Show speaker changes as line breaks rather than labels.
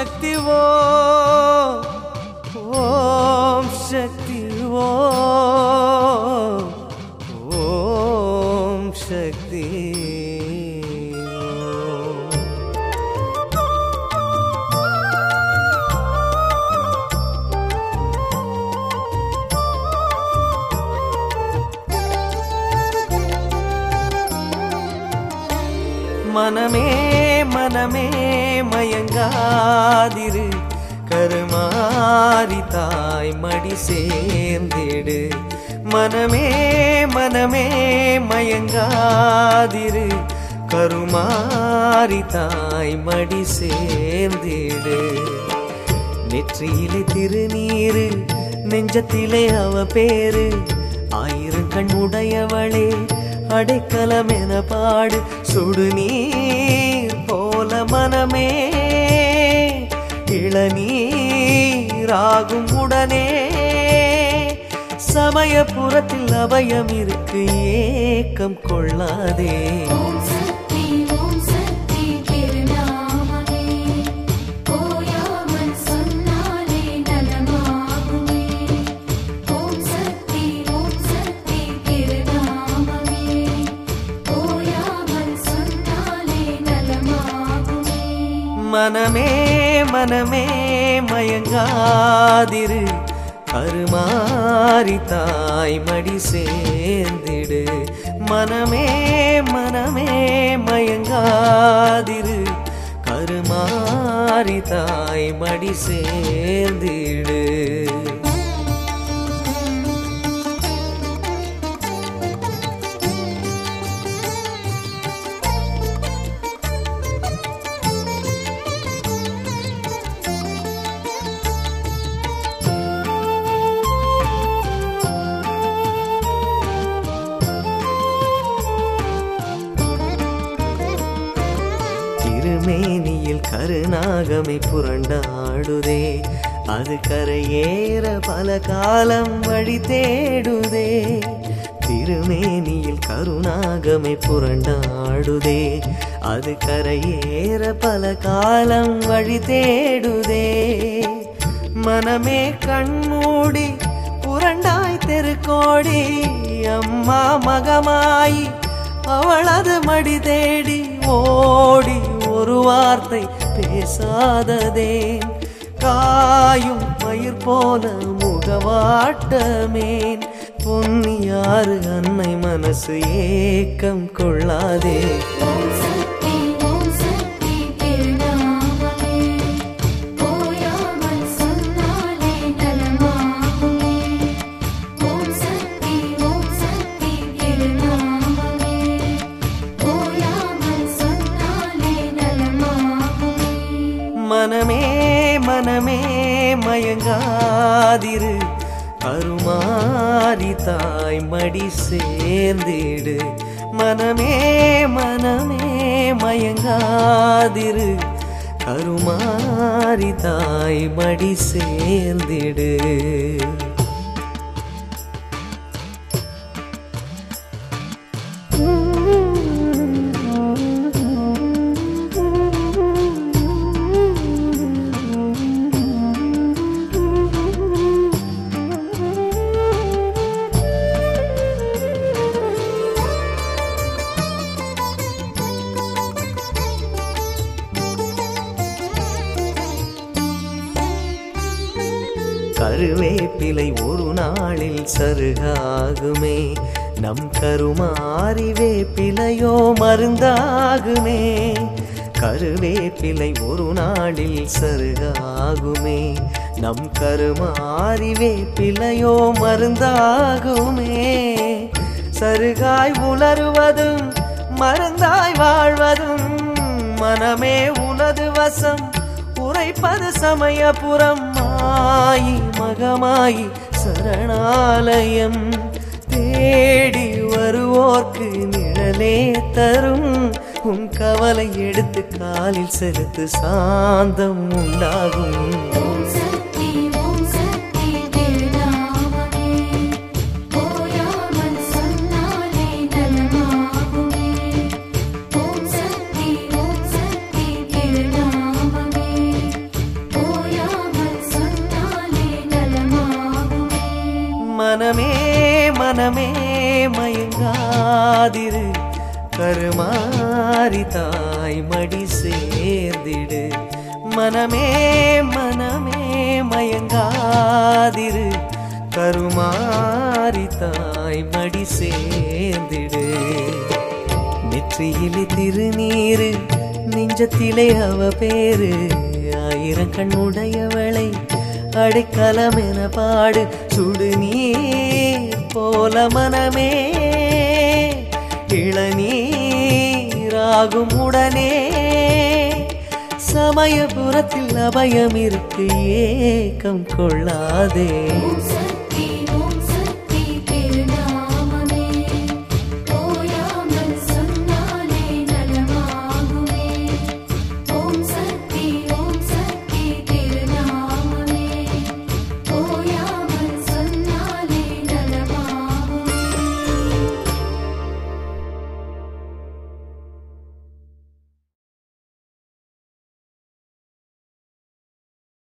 शक्ति वो ओम शक्ति वो ओम शक्ति मन में மனமே மயங்காதிரு. கருமாரி தாய் மடி சேர்ந்திடு. மனமே மனமே மயங்காதிரு. கருமாரி தாய் மடி சேர்ந்திடு. நெற்றியிலே திருநீரு நெஞ்சத்திலே அவ பேரு. ஆயிரம் கண் உடையவளே அடைக்கலம் என பாடு. சுடுநீர் இளநீராகும் உடனே சமயபுரத்தில் அபயம் இருக்கு ஏக்கம் கொள்ளாதே. மனமே மனமே மயங்காதிரு. கருமாறி தாய் மடி சேர்ந்திடு. மனமே மனமே மயங்காதிரு. கருமாறி தாய் மடி சேர்ந்திடு. திருமேனியில் கருநாகமை புரண்டாடுதே. அது கரையேற பல காலம் வழி தேடுதே. திருமேனியில் கருணாகமை புரண்டாடுதே. அது கரையேற பல காலம் வழி தேடுதே. மனமே கண்மூடி புரண்டாய் தெருக்கோடி அம்மா மகமாயி அவளது மடி தேடி ஓடி ஒரு வார்த்தை பேசாததே. காயும் பயிர் போல முகவாட்டமேன். பொன்னியாறு அன்னை மனசு ஏக்கம் கொள்ளாதே. மனமே மனமே மயங்காதிரு. அருமாரி தாய் மடி சேர்ந்திடு. மனமே மனமே மயங்காதிரு. கருமாரி தாய் மடி சேர்ந்திடு. கருவேப்பிலை ஒரு நாளில் சருகாகுமே. நம் கருமாறி வேப்பிலையோ மருந்தாகுமே. கருவேப்பிலை ஒரு நாளில் சருகாகுமே. நம் கருமாறி வேப்பிலையோ மருந்தாகுமே. சருகாய் உலருவதும் மருந்தாய் வாழ்வதும் மனமே உனது வசம் உரைப்பது சமயபுரம். மாயி மகமாயி சரணாலயம் தேடி வருவோர்க்கு நிழலே தரும். உன் கவலை எடுத்து காலில் செலுத்து சாந்தம் உண்டாகும்.
மனமே
மனமே மயங்காதிரு. கருமாரி தாய் மடி சேர்ந்திடு. மனமே மனமே மயங்காதிரு. கருமாரி தாய் மடி சேர்ந்திடு. நெற்றியிலே திருநீரு நெஞ்சத்திலே அவ பேரு. ஆயிரம் கண்ணுடையவளை அடைக்கலம் என பாடு சுடுநீர் போல மனமே. இளநீராகும் உடனே. சமயபுரத்தில் அபயம் இருக்கு ஏக்கம் கொள்ளாதே.